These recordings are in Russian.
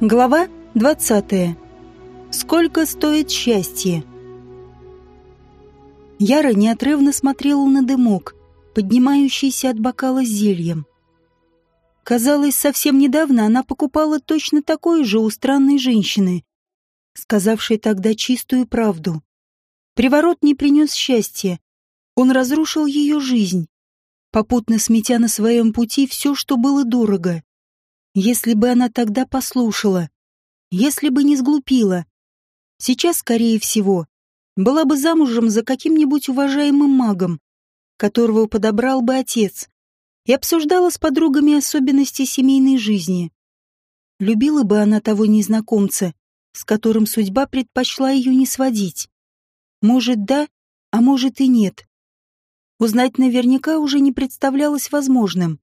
Глава 20. Сколько стоит счастье? Яра неотрывно смотрела на дымок, поднимающийся от бокала с зельем. Казалось, совсем недавно она покупала точно такое же у странной женщины, сказавшей тогда чистую правду. Приворот не принес счастья, он разрушил ее жизнь, попутно сметя на своем пути все, что было дорого. Если бы она тогда послушала, если бы не сглупила, сейчас, скорее всего, была бы замужем за каким-нибудь уважаемым магом, которого подобрал бы отец, и обсуждала с подругами особенности семейной жизни. Любила бы она того незнакомца, с которым судьба предпочла ее не сводить. Может, да, а может и нет. Узнать наверняка уже не представлялось возможным.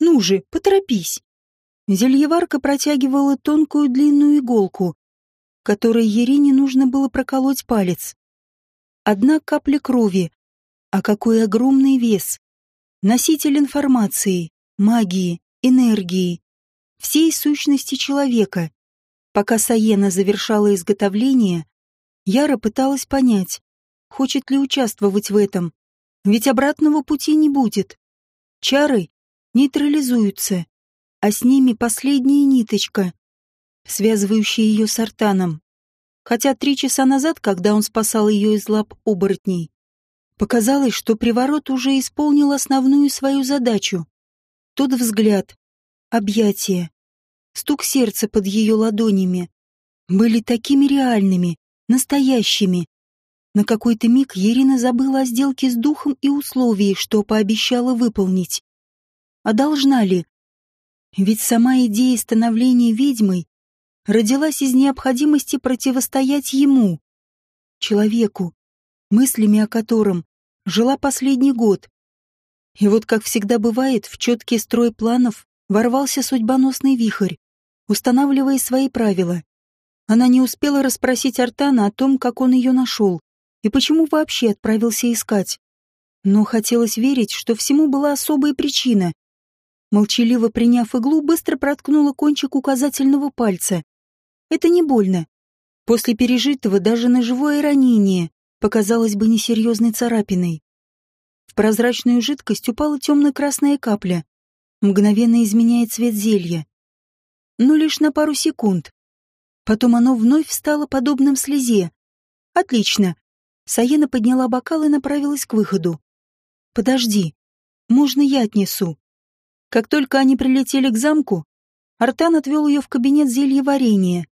«Ну же, поторопись!» Зельеварка протягивала тонкую длинную иголку, которой Ерине нужно было проколоть палец. Одна капля крови, а какой огромный вес! Носитель информации, магии, энергии, всей сущности человека. Пока Саена завершала изготовление, Яра пыталась понять, хочет ли участвовать в этом, ведь обратного пути не будет. Чары нейтрализуются, а с ними последняя ниточка, связывающая ее с Артаном. Хотя три часа назад, когда он спасал ее из лап оборотней, показалось, что приворот уже исполнил основную свою задачу. Тот взгляд, объятия, стук сердца под ее ладонями были такими реальными, настоящими. На какой-то миг Ирина забыла о сделке с духом и условии, что пообещала выполнить. А должна ли? Ведь сама идея становления ведьмой родилась из необходимости противостоять ему, человеку, мыслями о котором жила последний год. И вот, как всегда бывает, в четкий строй планов ворвался судьбоносный вихрь, устанавливая свои правила. Она не успела расспросить Артана о том, как он ее нашел и почему вообще отправился искать. Но хотелось верить, что всему была особая причина, Молчаливо приняв иглу, быстро проткнула кончик указательного пальца. Это не больно. После пережитого даже ножевое ранение показалось бы несерьезной царапиной. В прозрачную жидкость упала темно-красная капля, мгновенно изменяя цвет зелья. Но лишь на пару секунд. Потом оно вновь стало подобным слезе. Отлично. Саена подняла бокал и направилась к выходу. Подожди. Можно я отнесу? Как только они прилетели к замку, Артан отвел ее в кабинет зелья варенья,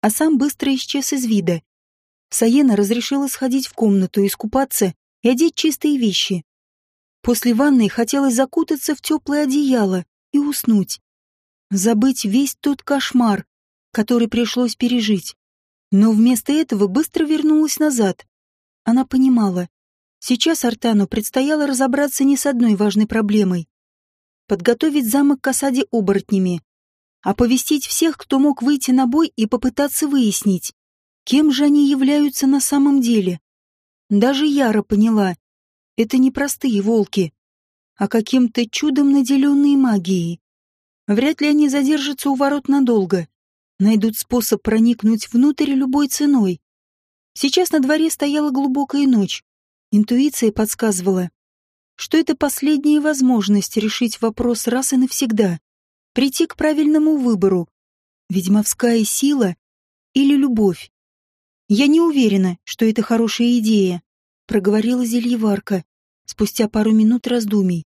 а сам быстро исчез из вида. Саена разрешила сходить в комнату, искупаться и одеть чистые вещи. После ванной хотелось закутаться в теплое одеяло и уснуть. Забыть весь тот кошмар, который пришлось пережить. Но вместо этого быстро вернулась назад. Она понимала, сейчас Артану предстояло разобраться не с одной важной проблемой, подготовить замок к осаде оборотнями, оповестить всех, кто мог выйти на бой и попытаться выяснить, кем же они являются на самом деле. Даже Яра поняла, это не простые волки, а каким-то чудом наделенные магией. Вряд ли они задержатся у ворот надолго, найдут способ проникнуть внутрь любой ценой. Сейчас на дворе стояла глубокая ночь. Интуиция подсказывала, что это последняя возможность решить вопрос раз и навсегда, прийти к правильному выбору, ведьмовская сила или любовь. Я не уверена, что это хорошая идея, проговорила зельеварка спустя пару минут раздумий.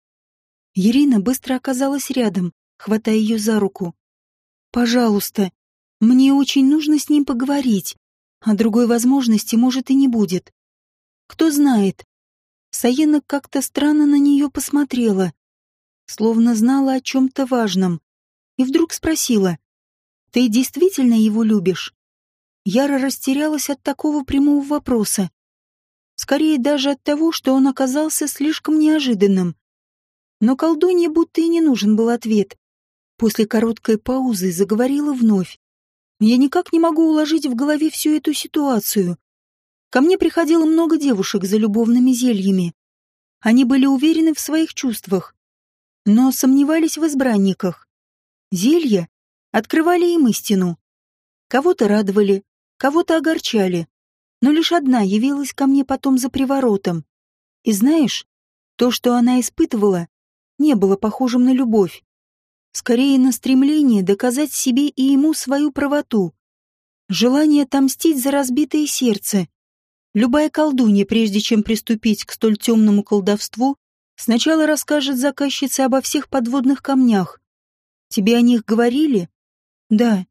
Ирина быстро оказалась рядом, хватая ее за руку. «Пожалуйста, мне очень нужно с ним поговорить, а другой возможности, может, и не будет. Кто знает, Саена как-то странно на нее посмотрела, словно знала о чем-то важном, и вдруг спросила, «Ты действительно его любишь?» Яра растерялась от такого прямого вопроса. Скорее даже от того, что он оказался слишком неожиданным. Но колдунье будто и не нужен был ответ. После короткой паузы заговорила вновь. Я никак не могу уложить в голове всю эту ситуацию. Ко мне приходило много девушек за любовными зельями. Они были уверены в своих чувствах, но сомневались в избранниках. Зелья открывали им истину. Кого-то радовали, кого-то огорчали, но лишь одна явилась ко мне потом за приворотом. И знаешь, то, что она испытывала, не было похожим на любовь. Скорее на стремление доказать себе и ему свою правоту. Желание отомстить за разбитое сердце. Любая колдунья, прежде чем приступить к столь темному колдовству, сначала расскажет заказчице обо всех подводных камнях. Тебе о них говорили? Да.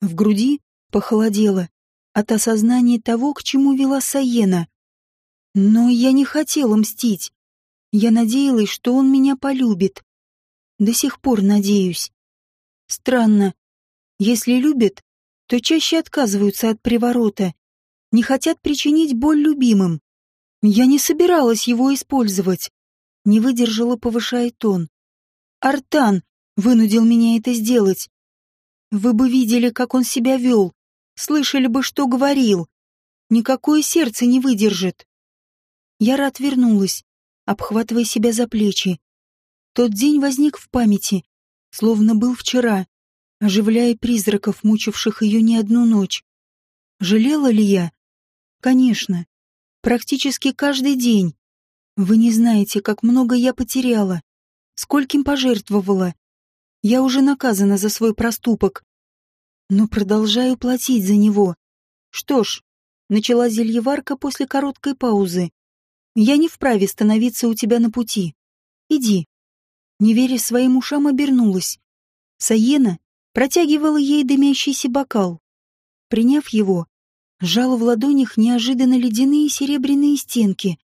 В груди похолодело от осознания того, к чему вела Саена. Но я не хотела мстить. Я надеялась, что он меня полюбит. До сих пор надеюсь. Странно. Если любят, то чаще отказываются от приворота, не хотят причинить боль любимым. Я не собиралась его использовать. Не выдержала, повышая тон. Артан вынудил меня это сделать. Вы бы видели, как он себя вел, слышали бы, что говорил. Никакое сердце не выдержит. Яра отвернулась, обхватывая себя за плечи. Тот день возник в памяти, словно был вчера, оживляя призраков, мучивших ее не одну ночь. Жалела ли я? Конечно. Практически каждый день. Вы не знаете, как много я потеряла, скольким пожертвовала. Я уже наказана за свой проступок, но продолжаю платить за него. Что ж, начала зельеварка после короткой паузы. Я не вправе становиться у тебя на пути. Иди. Не веря своим ушам, обернулась. Саена протягивала ей дымящийся бокал. Приняв его, сжала в ладонях неожиданно ледяные серебряные стенки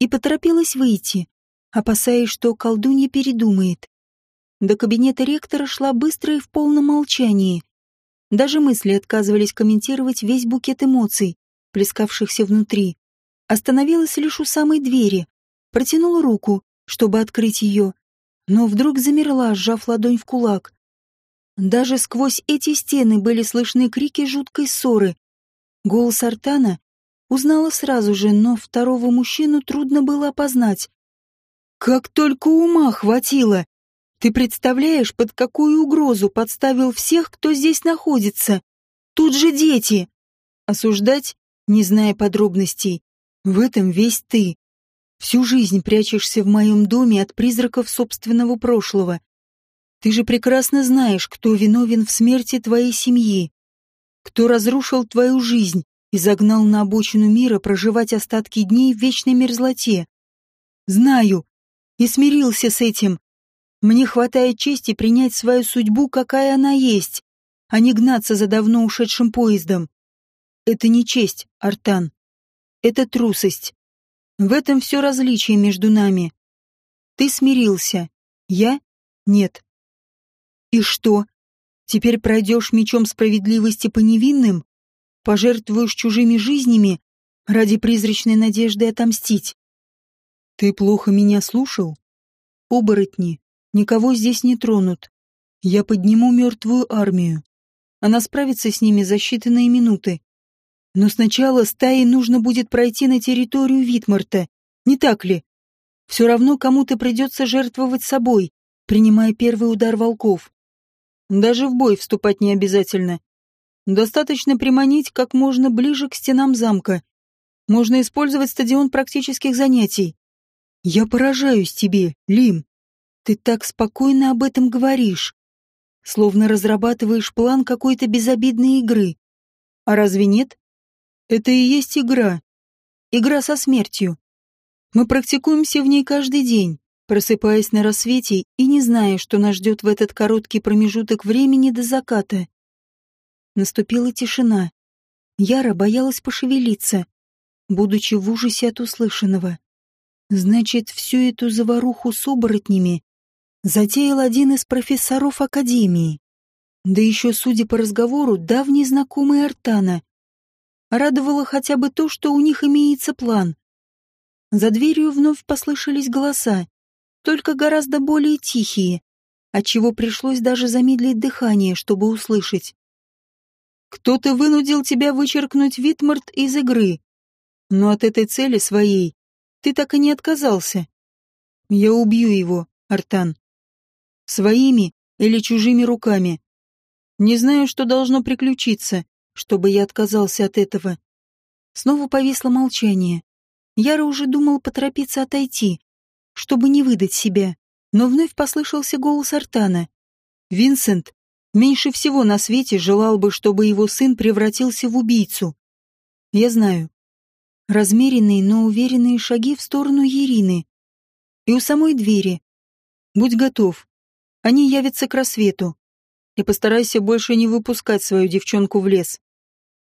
и поторопилась выйти, опасаясь, что колдунья передумает. До кабинета ректора шла быстро и в полном молчании, даже мысли отказывались комментировать весь букет эмоций, плескавшихся внутри. Остановилась лишь у самой двери, протянула руку, чтобы открыть ее, но вдруг замерла, сжав ладонь в кулак. Даже сквозь эти стены были слышны крики жуткой ссоры. Голос Артана узнала сразу же, но второго мужчину трудно было опознать. «Как только ума хватило!» Ты представляешь, под какую угрозу подставил всех, кто здесь находится? Тут же дети. Осуждать, не зная подробностей, в этом весь ты. Всю жизнь прячешься в моем доме от призраков собственного прошлого. Ты же прекрасно знаешь, кто виновен в смерти твоей семьи, кто разрушил твою жизнь и загнал на обочину мира проживать остатки дней в вечной мерзлоте. Знаю и смирился с этим, мне хватает чести принять свою судьбу, какая она есть, а не гнаться за давно ушедшим поездом. Это не честь, Артан. Это трусость. В этом все различие между нами. Ты смирился. Я — нет. И что? Теперь пройдешь мечом справедливости по невинным? Пожертвуешь чужими жизнями ради призрачной надежды отомстить? Ты плохо меня слушал? Оборотни Никого здесь не тронут. Я подниму мертвую армию. Она справится с ними за считанные минуты. Но сначала стае нужно будет пройти на территорию Витмарта, не так ли? Все равно кому-то придется жертвовать собой, принимая первый удар волков. Даже в бой вступать не обязательно. Достаточно приманить как можно ближе к стенам замка. Можно использовать стадион практических занятий. Я поражаюсь тебе, Лим. Ты так спокойно об этом говоришь, словно разрабатываешь план какой-то безобидной игры. А разве нет? Это и есть игра. Игра со смертью. Мы практикуемся в ней каждый день, просыпаясь на рассвете и не зная, что нас ждет в этот короткий промежуток времени до заката. Наступила тишина. Яра боялась пошевелиться, будучи в ужасе от услышанного. Значит, всю эту заваруху с оборотнями затеял один из профессоров Академии. Да еще, судя по разговору, давний знакомый Артана. Радовало хотя бы то, что у них имеется план. За дверью вновь послышались голоса, только гораздо более тихие, отчего пришлось даже замедлить дыхание, чтобы услышать. «Кто-то вынудил тебя вычеркнуть Витмарт из игры, но от этой цели своей ты так и не отказался. Я убью его, Артан. Своими или чужими руками. Не знаю, что должно приключиться, чтобы я отказался от этого. Снова повисло молчание. Яра уже думал поторопиться отойти, чтобы не выдать себя, но вновь послышался голос Артана. «Винсент меньше всего на свете желал бы, чтобы его сын превратился в убийцу. Я знаю». Размеренные, но уверенные шаги в сторону Ирины. И у самой двери. «Будь готов. Они явятся к рассвету. И постарайся больше не выпускать свою девчонку в лес».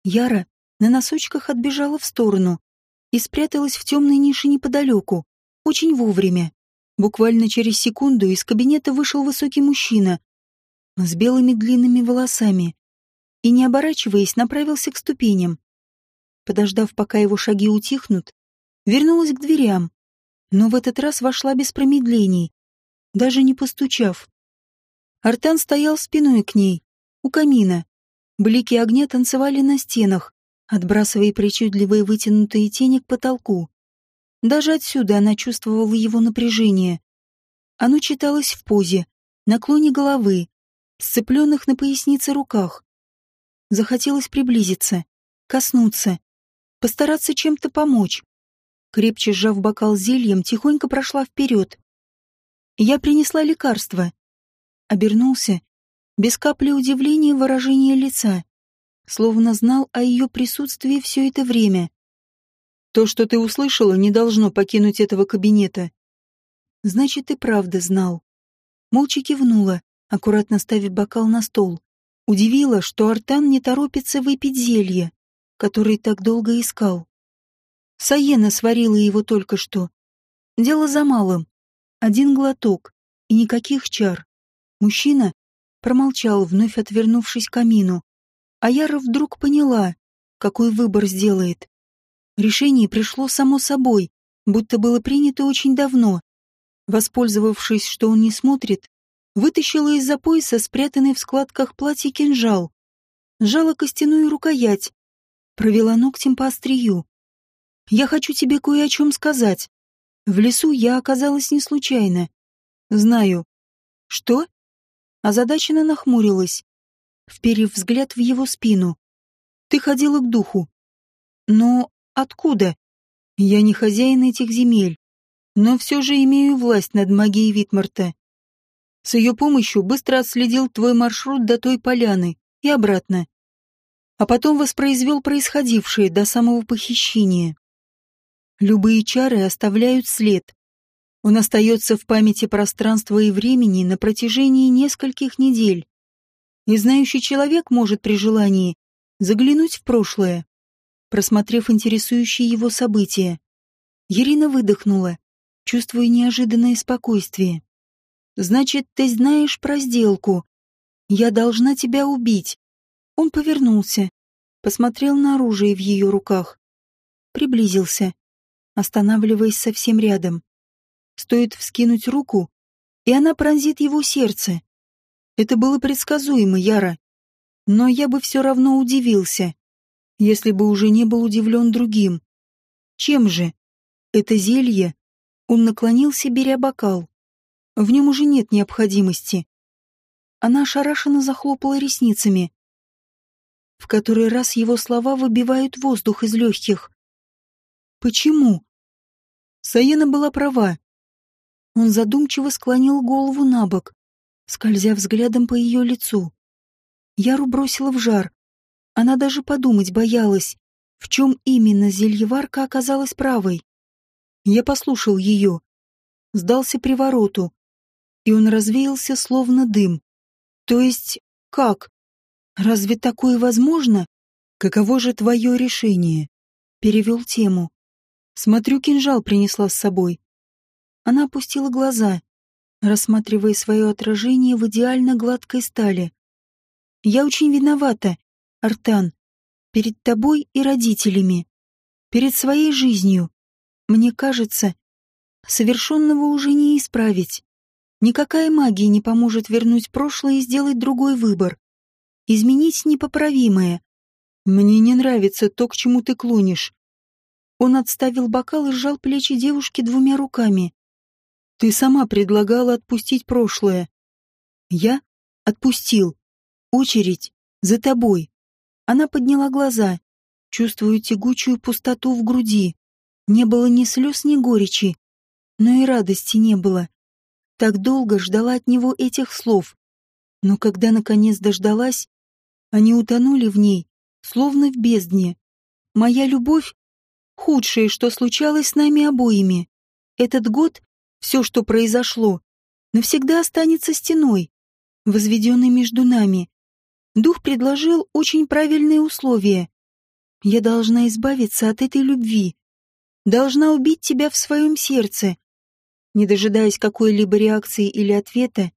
Яра на носочках отбежала в сторону и спряталась в темной нише неподалеку, очень вовремя. Буквально через секунду из кабинета вышел высокий мужчина с белыми длинными волосами и, не оборачиваясь, направился к ступеням. Подождав, пока его шаги утихнут, вернулась к дверям, но в этот раз вошла без промедлений, даже не постучав. Артан стоял спиной к ней, у камина. Блики огня танцевали на стенах, отбрасывая причудливые вытянутые тени к потолку. Даже отсюда она чувствовала его напряжение. Оно читалось в позе, наклоне головы, сцепленных на пояснице руках. Захотелось приблизиться, коснуться, постараться чем-то помочь. Крепче сжав бокал зельем, тихонько прошла вперед. Я принесла лекарство. Обернулся, без капли удивления выражение лица, словно знал о ее присутствии все это время. То, что ты услышала, не должно покинуть этого кабинета. Значит, ты правда знал. Молча кивнула, аккуратно ставив бокал на стол. Удивила, что Артан не торопится выпить зелье, которое так долго искал. Саена сварила его только что. Дело за малым. Один глоток и никаких чар. Мужчина промолчал, вновь отвернувшись к камину. А Яра вдруг поняла, какой выбор сделает. Решение пришло само собой, будто было принято очень давно. Воспользовавшись, что он не смотрит, вытащила из-за пояса спрятанный в складках платья кинжал, сжала костяную рукоять, провела ногтем по острию. «Я хочу тебе кое о чем сказать. В лесу я оказалась не случайно. Знаю». «Что?» Озадаченно нахмурилась, вперев взгляд в его спину. «Ты ходила к духу. Но Откуда? Я не хозяин этих земель, но все же имею власть над магией Витмарта. С ее помощью быстро отследил твой маршрут до той поляны и обратно. А потом воспроизвел происходившее до самого похищения. Любые чары оставляют след. Он остается в памяти пространства и времени на протяжении нескольких недель. И знающий человек может при желании заглянуть в прошлое просмотрев интересующие его события. Ирина выдохнула, чувствуя неожиданное спокойствие. «Значит, ты знаешь про сделку. Я должна тебя убить». Он повернулся, посмотрел на оружие в ее руках. Приблизился, останавливаясь совсем рядом. Стоит вскинуть руку, и она пронзит его сердце. Это было предсказуемо, Яра. Но я бы все равно удивился если бы уже не был удивлен другим. Чем же? Это зелье? Он наклонился, беря бокал. В нем уже нет необходимости. Она ошарашенно захлопала ресницами. В который раз его слова выбивают воздух из легких. Почему? Саена была права. Он задумчиво склонил голову на бок, скользя взглядом по ее лицу. Яру бросила в жар, она даже подумать боялась, в чем именно зельеварка оказалась правой. Я послушал ее. Сдался привороту. И он развеялся, словно дым. То есть, как? Разве такое возможно? Каково же твое решение? Перевел тему. Смотрю, кинжал принесла с собой. Она опустила глаза, рассматривая свое отражение в идеально гладкой стали. Я очень виновата, Артан, перед тобой и родителями, перед своей жизнью. Мне кажется, совершенного уже не исправить. Никакая магия не поможет вернуть прошлое и сделать другой выбор. Изменить непоправимое. Мне не нравится то, к чему ты клонишь. Он отставил бокал и сжал плечи девушки двумя руками. Ты сама предлагала отпустить прошлое. Я отпустил. Очередь за тобой. Она подняла глаза, чувствуя тягучую пустоту в груди. Не было ни слез, ни горечи, но и радости не было. Так долго ждала от него этих слов. Но когда наконец дождалась, они утонули в ней, словно в бездне. Моя любовь — худшее, что случалось с нами обоими. Этот год, все, что произошло, навсегда останется стеной, возведенной между нами. Дух предложил очень правильные условия. Я должна избавиться от этой любви. Должна убить тебя в своем сердце. Не дожидаясь какой-либо реакции или ответа,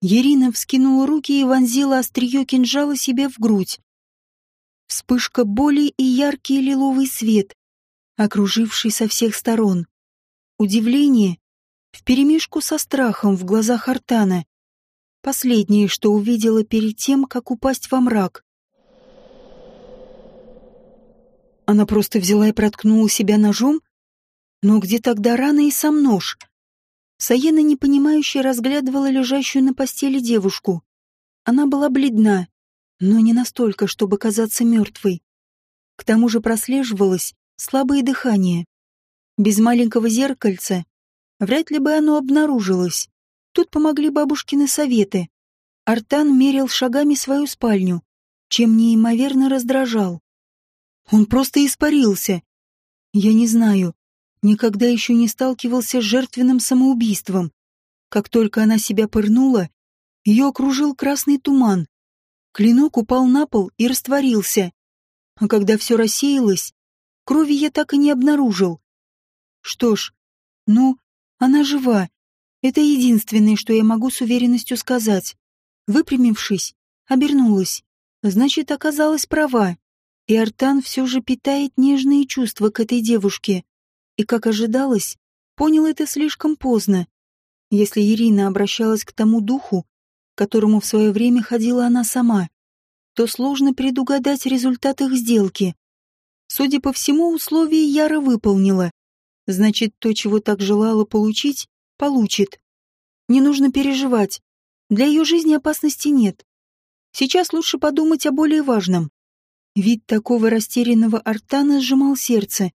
Ирина вскинула руки и вонзила острие кинжала себе в грудь. Вспышка боли и яркий лиловый свет, окруживший со всех сторон. Удивление вперемешку со страхом в глазах Артана. Последнее, что увидела перед тем, как упасть во мрак. Она просто взяла и проткнула себя ножом? Но где тогда рана и сам нож? Саена непонимающе разглядывала лежащую на постели девушку. Она была бледна, но не настолько, чтобы казаться мертвой. К тому же прослеживалось слабое дыхание. Без маленького зеркальца вряд ли бы оно обнаружилось. Тут помогли бабушкины советы. Артан мерил шагами свою спальню, чем неимоверно раздражал. Он просто испарился. Я не знаю, никогда еще не сталкивался с жертвенным самоубийством. Как только она себя пырнула, ее окружил красный туман. Клинок упал на пол и растворился. А когда все рассеялось, крови я так и не обнаружил. Что ж, ну, она жива. Это единственное, что я могу с уверенностью сказать. Выпрямившись, обернулась. Значит, оказалась права. И Артан все же питает нежные чувства к этой девушке. И, как ожидалось, понял это слишком поздно. Если Ирина обращалась к тому духу, которому в свое время ходила она сама, то сложно предугадать результат их сделки. Судя по всему, условия Яра выполнила. Значит, то, чего так желала получить, получит. Не нужно переживать. Для ее жизни опасности нет. Сейчас лучше подумать о более важном. Вид такого растерянного Артана сжимал сердце.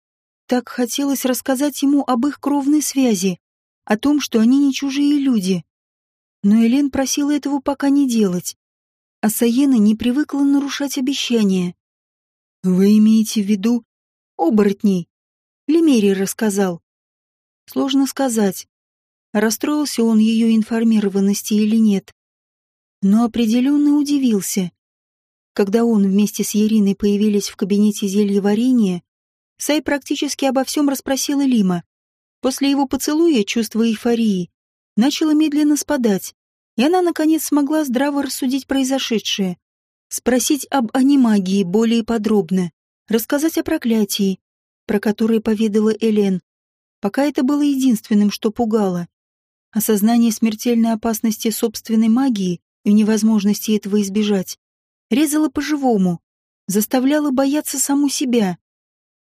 Так хотелось рассказать ему об их кровной связи, о том, что они не чужие люди. Но Элен просила этого пока не делать. А Саена не привыкла нарушать обещания. «Вы имеете в виду оборотней?» Лемерий рассказал. Сложно сказать, расстроился он ее информированности или нет. Но определенно удивился. Когда он вместе с Ериной появились в кабинете зелья варенья, Сай практически обо всем расспросил Лима. После его поцелуя чувство эйфории начало медленно спадать, и она, наконец, смогла здраво рассудить произошедшее. Спросить об анимагии более подробно, рассказать о проклятии, про которое поведала Элен. Пока это было единственным, что пугало. Осознание смертельной опасности собственной магии и невозможности этого избежать резала по-живому, заставляла бояться саму себя.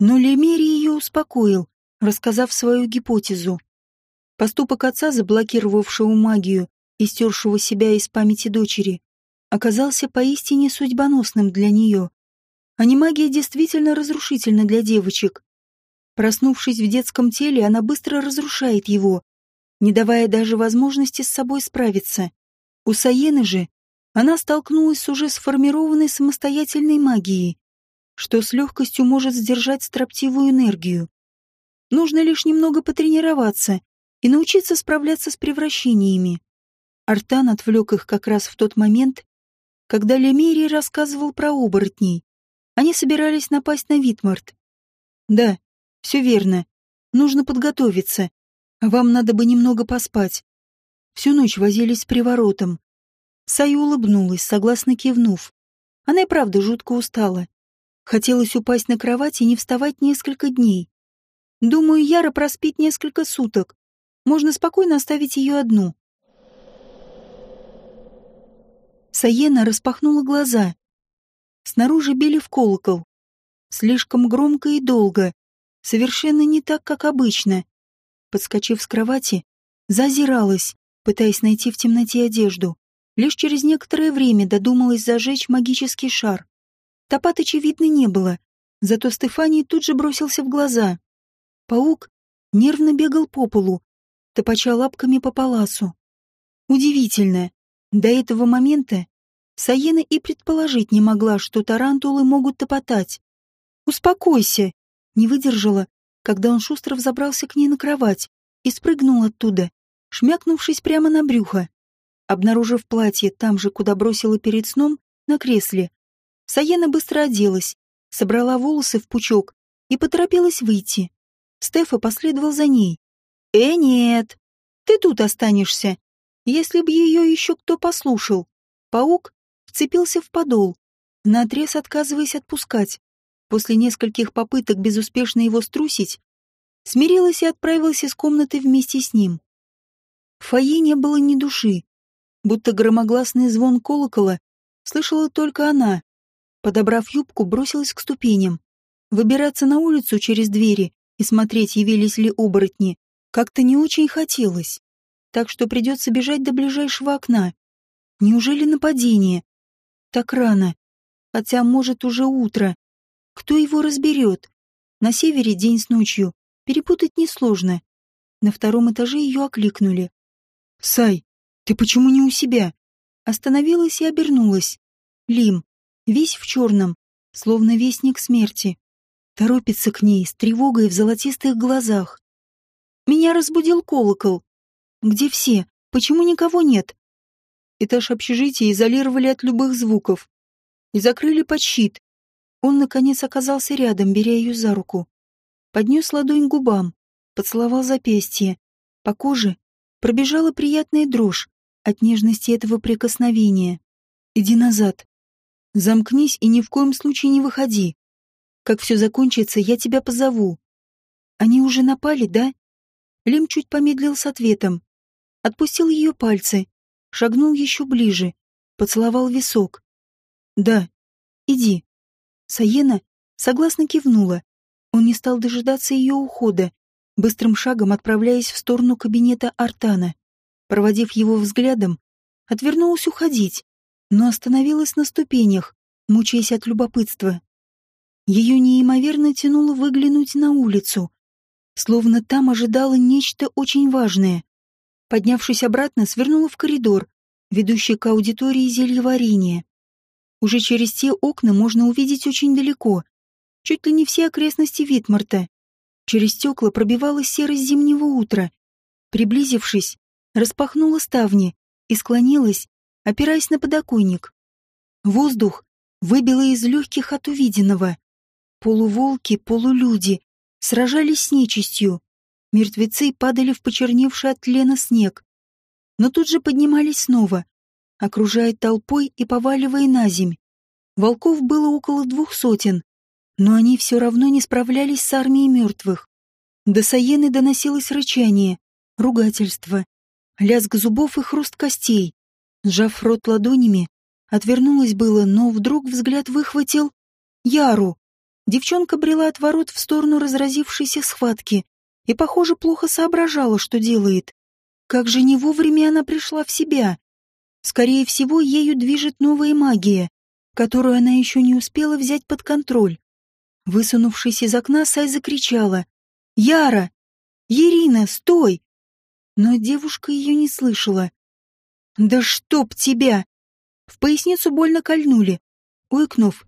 Но Лемерий ее успокоил, рассказав свою гипотезу. Поступок отца, заблокировавшего магию и стершего себя из памяти дочери, оказался поистине судьбоносным для нее. А не магия действительно разрушительна для девочек. Проснувшись в детском теле, она быстро разрушает его, не давая даже возможности с собой справиться. У Саены же она столкнулась с уже сформированной самостоятельной магией, что с легкостью может сдержать строптивую энергию. Нужно лишь немного потренироваться и научиться справляться с превращениями. Артан отвлек их как раз в тот момент, когда Лемерий рассказывал про оборотней. Они собирались напасть на Витмарт. Да, все верно. Нужно подготовиться. Вам надо бы немного поспать. Всю ночь возились с приворотом. Сая улыбнулась, согласно кивнув. Она и правда жутко устала. Хотелось упасть на кровать и не вставать несколько дней. Думаю, Яра проспит несколько суток. Можно спокойно оставить ее одну. Саена распахнула глаза. Снаружи били в колокол. Слишком громко и долго. Совершенно не так, как обычно. Подскочив с кровати, зазиралась, пытаясь найти в темноте одежду. Лишь через некоторое время додумалась зажечь магический шар. Топатыча видно не было, зато Стефаний тут же бросился в глаза. Паук нервно бегал по полу, топача лапками по паласу. Удивительно, до этого момента Саена и предположить не могла, что тарантулы могут топотать. «Успокойся!» — не выдержала, когда он шустро взобрался к ней на кровать и спрыгнул оттуда, шмякнувшись прямо на брюхо. Обнаружив платье там же, куда бросила перед сном, на кресле, Саена быстро оделась, собрала волосы в пучок и поторопилась выйти. Стефа последовал за ней. «Э, нет, ты тут останешься. Если б ее еще кто послушал». Паук вцепился в подол, наотрез отказываясь отпускать. После нескольких попыток безуспешно его струсить, смирилась и отправилась из комнаты вместе с ним. В фойе не было ни души, будто громогласный звон колокола слышала только она. Подобрав юбку, бросилась к ступеням. Выбираться на улицу через двери и смотреть, явились ли оборотни, как-то не очень хотелось. Так что придется бежать до ближайшего окна. Неужели нападение? Так рано. Хотя, может, уже утро. Кто его разберет? На севере день с ночью. Перепутать несложно. На втором этаже ее окликнули. «Сай, ты почему не у себя?» Остановилась и обернулась. Лим, весь в черном, словно вестник смерти. Торопится к ней с тревогой в золотистых глазах. Меня разбудил колокол. Где все? Почему никого нет? Этаж общежития изолировали от любых звуков и закрыли под щит. Он, наконец, оказался рядом, беря ее за руку. Поднес ладонь к губам, поцеловал запястье. По коже пробежала приятная дрожь от нежности этого прикосновения. «Иди назад. Замкнись и ни в коем случае не выходи. Как все закончится, я тебя позову. Они уже напали, да? Лим чуть помедлил с ответом. Отпустил ее пальцы, шагнул еще ближе, поцеловал висок. Да, иди. Саена согласно кивнула. Он не стал дожидаться ее ухода, быстрым шагом отправляясь в сторону кабинета Артана. Проводив его взглядом, отвернулась уходить, но остановилась на ступенях, мучаясь от любопытства. Ее неимоверно тянуло выглянуть на улицу, словно там ожидало нечто очень важное. Поднявшись обратно, свернула в коридор, ведущий к аудитории зельеварения. Уже через те окна можно увидеть очень далеко, чуть ли не все окрестности Витмарта. Через стекла пробивалась серость зимнего утра. Приблизившись, распахнула ставни и склонилась, опираясь на подоконник. Воздух выбило из легких от увиденного. Полуволки, полулюди сражались с нечистью. Мертвецы падали в почерневший от тлена снег. Но тут же поднимались снова, окружая толпой и поваливая на земь. Волков было около двух сотен, но они все равно не справлялись с армией мертвых. До Саены доносилось рычание, ругательство, лязг зубов и хруст костей. Сжав рот ладонями, отвернулась было, но вдруг взгляд выхватил Яру. Девчонка брела от ворот в сторону разразившейся схватки и, похоже, плохо соображала, что делает. Как же не вовремя она пришла в себя. Скорее всего, ею движет новая магия, которую она еще не успела взять под контроль. Высунувшись из окна, Сай закричала. «Яра! Ирина, стой!» Но девушка ее не слышала. «Да чтоб тебя!» В поясницу больно кольнули. Ойкнув,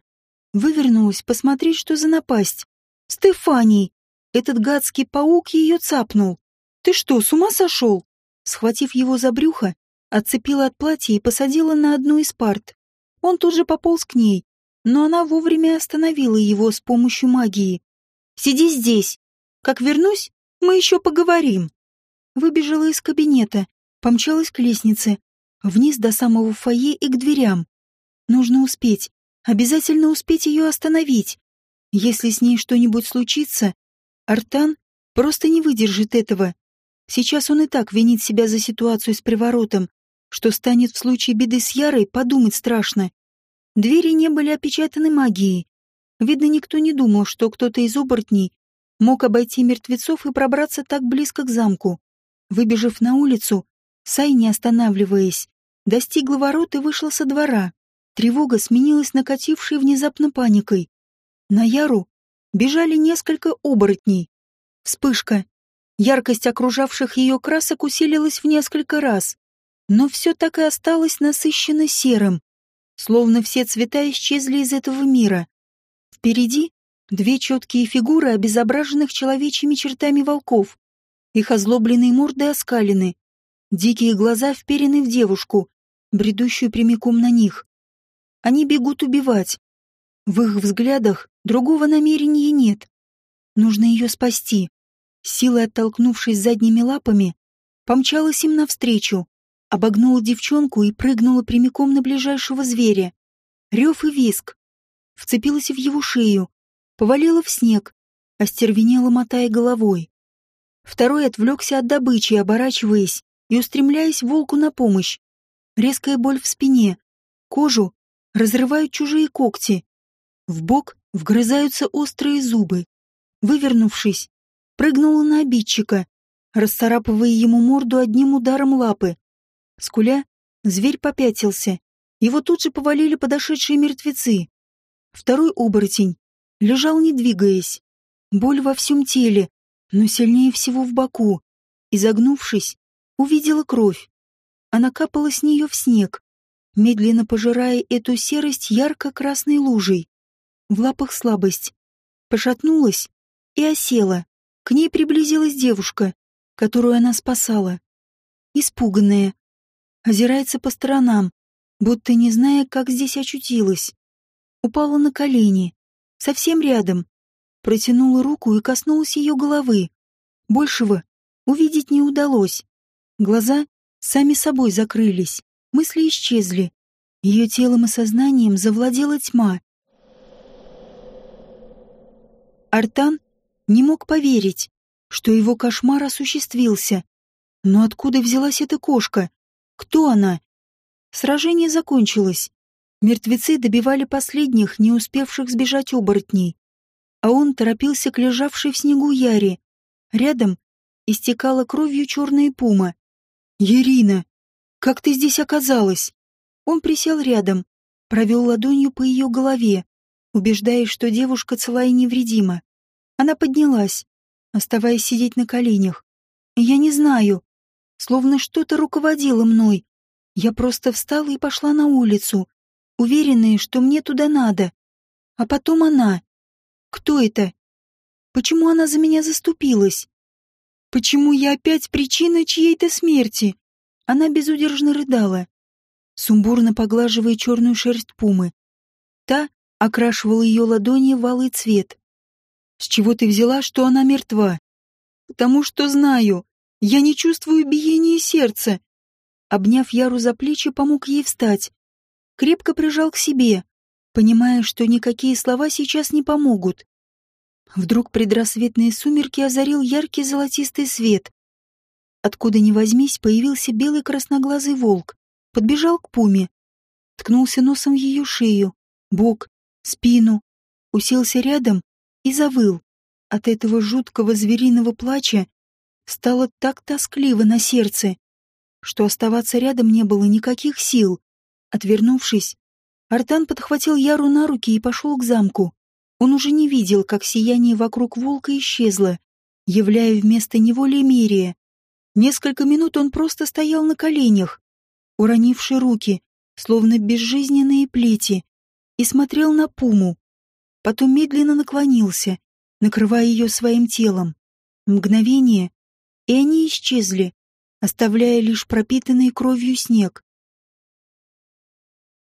Вывернулась посмотреть, что за напасть. «Стефаний! Этот гадский паук ее цапнул! Ты что, с ума сошел?» Схватив его за брюхо, отцепила от платья и посадила на одну из парт. Он тут же пополз к ней, но она вовремя остановила его с помощью магии. «Сиди здесь. Как вернусь, мы еще поговорим». Выбежала из кабинета, помчалась к лестнице, вниз до самого фойе и к дверям. Нужно успеть, Обязательно успеть ее остановить. Если с ней что-нибудь случится, Артан просто не выдержит этого. Сейчас он и так винит себя за ситуацию с приворотом. Что станет в случае беды с Ярой, подумать страшно. Двери не были опечатаны магией. Видно, никто не думал, что кто-то из оборотней мог обойти мертвецов и пробраться так близко к замку. Выбежав на улицу, Сай, не останавливаясь, достигла ворот и вышла со двора. Тревога сменилась накатившей внезапно паникой. На Яру бежали несколько оборотней. Вспышка. Яркость окружавших ее красок усилилась в несколько раз, но все так и осталось насыщенно серым, словно все цвета исчезли из этого мира. Впереди две четкие фигуры обезображенных человечьими чертами волков. Их озлобленные морды оскалены, дикие глаза вперены в девушку, бредущую прямиком на них. Они бегут убивать. В их взглядах другого намерения нет. Нужно ее спасти. Силой оттолкнувшись задними лапами, помчалась им навстречу, обогнула девчонку и прыгнула прямиком на ближайшего зверя. Рев и виск. Вцепилась в его шею, повалила в снег, остервенела, мотая головой. Второй отвлекся от добычи, оборачиваясь и устремляясь волку на помощь. Резкая боль в спине, кожу разрывают чужие когти. В бок вгрызаются острые зубы. Вывернувшись, прыгнула на обидчика, расцарапывая ему морду одним ударом лапы. Скуля, зверь попятился. Его тут же повалили подошедшие мертвецы. Второй оборотень лежал не двигаясь. Боль во всем теле, но сильнее всего в боку. Изогнувшись, увидела кровь. Она капала с нее в снег, медленно пожирая эту серость ярко-красной лужей. В лапах слабость. Пошатнулась и осела. К ней приблизилась девушка, которую она спасала. Испуганная. Озирается по сторонам, будто не зная, как здесь очутилась. Упала на колени, совсем рядом. Протянула руку и коснулась ее головы. Большего увидеть не удалось. Глаза сами собой закрылись, мысли исчезли. Ее телом и сознанием завладела тьма. Артан не мог поверить, что его кошмар осуществился. Но откуда взялась эта кошка? Кто она? Сражение закончилось. Мертвецы добивали последних, не успевших сбежать оборотней. А он торопился к лежавшей в снегу Яре. Рядом истекала кровью черная пума. «Ирина, как ты здесь оказалась?» Он присел рядом, провел ладонью по ее голове, убеждаясь, что девушка цела и невредима. Она поднялась, оставаясь сидеть на коленях. Я не знаю. Словно что-то руководило мной. Я просто встала и пошла на улицу, уверенная, что мне туда надо. А потом она. Кто это? Почему она за меня заступилась? Почему я опять причина чьей-то смерти? Она безудержно рыдала, сумбурно поглаживая черную шерсть пумы. Та окрашивала ее ладони в алый цвет. С чего ты взяла, что она мертва? Потому что знаю. Я не чувствую биения сердца. Обняв Яру за плечи, помог ей встать. Крепко прижал к себе, понимая, что никакие слова сейчас не помогут. Вдруг предрассветные сумерки озарил яркий золотистый свет. Откуда ни возьмись, появился белый красноглазый волк. Подбежал к пуме. Ткнулся носом в ее шею, бок, спину. Уселся рядом и завыл. От этого жуткого звериного плача стало так тоскливо на сердце, что оставаться рядом не было никаких сил. Отвернувшись, Артан подхватил Яру на руки и пошел к замку. Он уже не видел, как сияние вокруг волка исчезло, являя вместо него Лемирия. Несколько минут он просто стоял на коленях, уронивший руки, словно безжизненные плети, и смотрел на Пуму потом медленно наклонился, накрывая ее своим телом. Мгновение, и они исчезли, оставляя лишь пропитанный кровью снег.